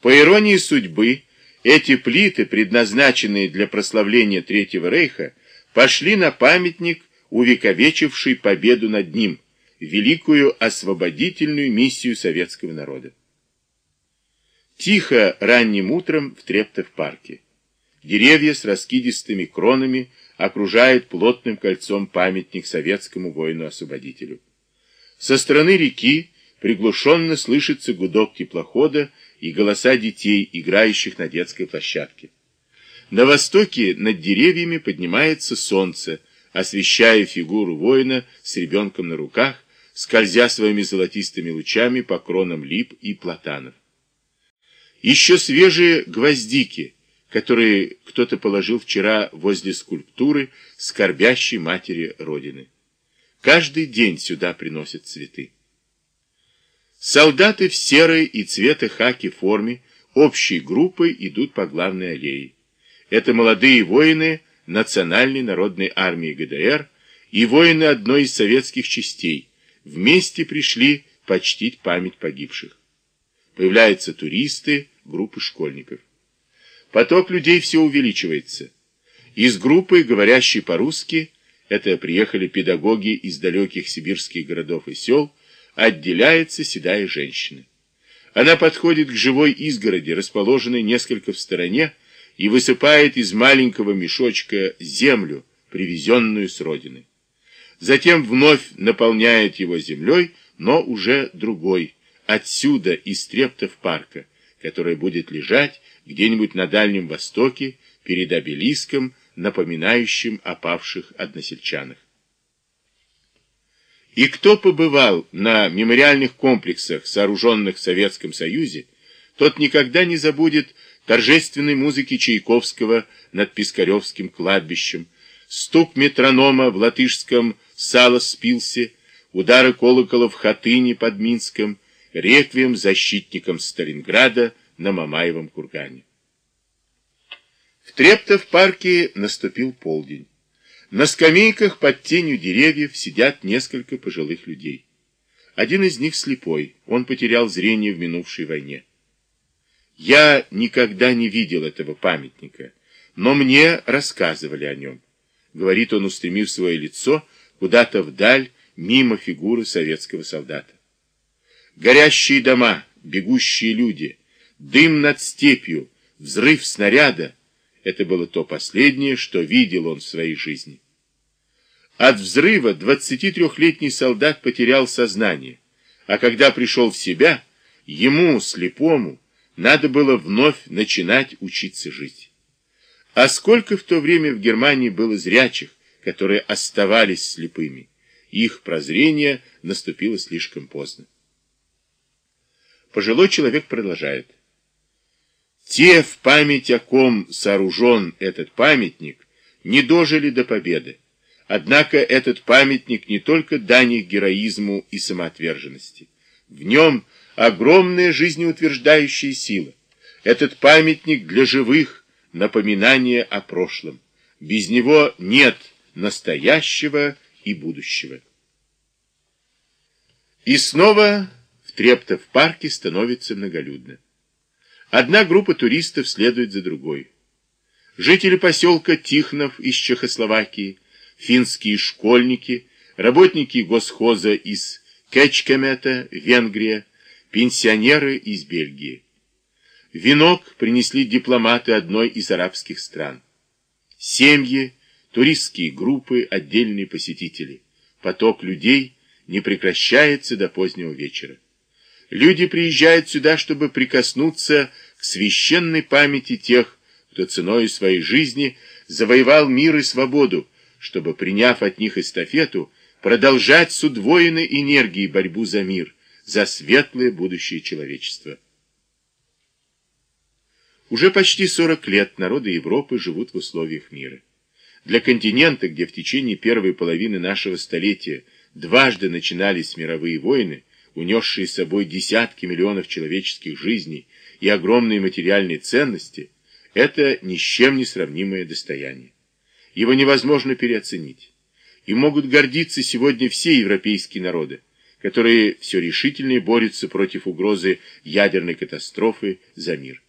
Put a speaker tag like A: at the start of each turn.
A: По иронии судьбы, эти плиты, предназначенные для прославления Третьего Рейха, пошли на памятник, увековечивший победу над ним, великую освободительную миссию советского народа. Тихо ранним утром в Трептов-парке. Деревья с раскидистыми кронами окружают плотным кольцом памятник советскому воину-освободителю. Со стороны реки приглушенно слышится гудок теплохода и голоса детей, играющих на детской площадке. На востоке над деревьями поднимается солнце, освещая фигуру воина с ребенком на руках, скользя своими золотистыми лучами по кронам лип и платанов. Еще свежие гвоздики, которые кто-то положил вчера возле скульптуры скорбящей матери Родины. Каждый день сюда приносят цветы. Солдаты в серой и цвета хаки форме общей группой идут по главной аллее. Это молодые воины Национальной народной армии ГДР и воины одной из советских частей. Вместе пришли почтить память погибших. Появляются туристы, группы школьников. Поток людей все увеличивается. Из группы, говорящей по-русски, это приехали педагоги из далеких сибирских городов и сел, отделяется седая женщина. Она подходит к живой изгороди, расположенной несколько в стороне, и высыпает из маленького мешочка землю, привезенную с родины. Затем вновь наполняет его землей, но уже другой, отсюда, из трептов парка, который будет лежать где-нибудь на Дальнем Востоке, перед обелиском, напоминающим о павших односельчанах. И кто побывал на мемориальных комплексах, сооруженных в Советском Союзе, тот никогда не забудет торжественной музыки Чайковского над Пискаревским кладбищем, стук метронома в латышском Салоспилсе, удары колокола в Хатыне под Минском, реквием защитникам Сталинграда на Мамаевом кургане. В Трептов парке наступил полдень. На скамейках под тенью деревьев сидят несколько пожилых людей. Один из них слепой, он потерял зрение в минувшей войне. Я никогда не видел этого памятника, но мне рассказывали о нем. Говорит он, устремив свое лицо куда-то вдаль, мимо фигуры советского солдата. Горящие дома, бегущие люди, дым над степью, взрыв снаряда это было то последнее, что видел он в своей жизни. От взрыва 23-летний солдат потерял сознание, а когда пришел в себя, ему, слепому, надо было вновь начинать учиться жить. А сколько в то время в Германии было зрячих, которые оставались слепыми, их прозрение наступило слишком поздно. Пожилой человек продолжает. Те, в память о ком сооружен этот памятник, не дожили до победы. Однако этот памятник не только дань их героизму и самоотверженности. В нем огромная жизнеутверждающая сила. Этот памятник для живых напоминание о прошлом. Без него нет настоящего и будущего. И снова в Трептов парке становится многолюдно. Одна группа туристов следует за другой. Жители поселка Тихнов из Чехословакии, финские школьники, работники госхоза из Кечкемета, Венгрия, пенсионеры из Бельгии. Венок принесли дипломаты одной из арабских стран. Семьи, туристские группы, отдельные посетители. Поток людей не прекращается до позднего вечера. Люди приезжают сюда, чтобы прикоснуться к священной памяти тех, кто ценой своей жизни завоевал мир и свободу, чтобы, приняв от них эстафету, продолжать с удвоенной энергией борьбу за мир, за светлое будущее человечества. Уже почти 40 лет народы Европы живут в условиях мира. Для континента, где в течение первой половины нашего столетия дважды начинались мировые войны, унесшие с собой десятки миллионов человеческих жизней и огромные материальные ценности, это ни с чем не сравнимое достояние. Его невозможно переоценить. И могут гордиться сегодня все европейские народы, которые все решительнее борются против угрозы ядерной катастрофы за мир.